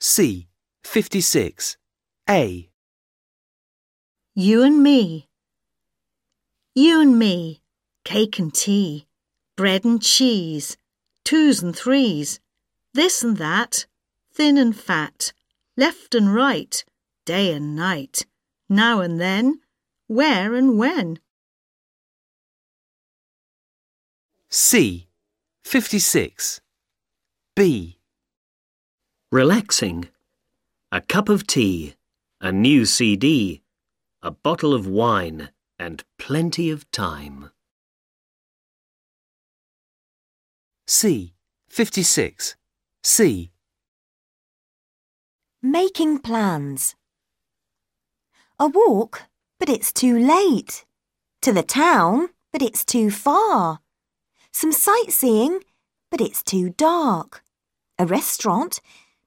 C. 56. A. You and me. You and me. Cake and tea. Bread and cheese. Twos and threes. This and that. Thin and fat. Left and right. Day and night. Now and then. Where and when. C. 56. B. Relaxing. A cup of tea, a new CD, a bottle of wine, and plenty of time. C. 56. C. Making plans. A walk, but it's too late. To the town, but it's too far. Some sightseeing, but it's too dark. A restaurant,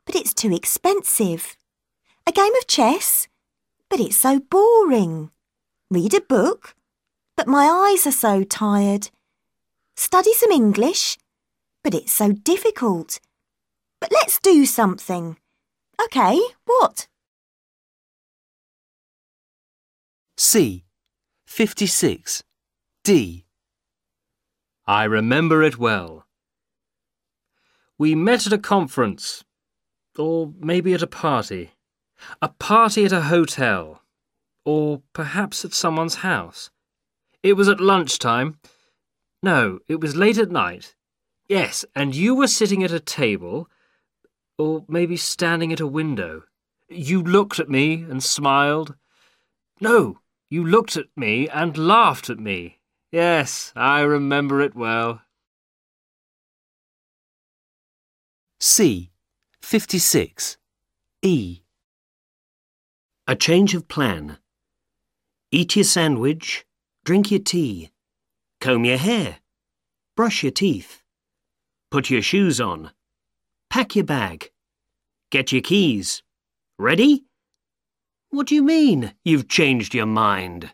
but it's too expensive. A game of chess, but it's so boring. Read a book, but my eyes are so tired. Study some English, but it's so difficult. But let's do something. OK, what? C. 56. D. I remember it well. We met at a conference, or maybe at a party. A party at a hotel, or perhaps at someone's house. It was at lunchtime. No, it was late at night. Yes, and you were sitting at a table, or maybe standing at a window. You looked at me and smiled. No, you looked at me and laughed at me. Yes, I remember it well. C. 56. E. A change of plan. Eat your sandwich, drink your tea, comb your hair, brush your teeth, put your shoes on, pack your bag, get your keys. Ready? What do you mean you've changed your mind?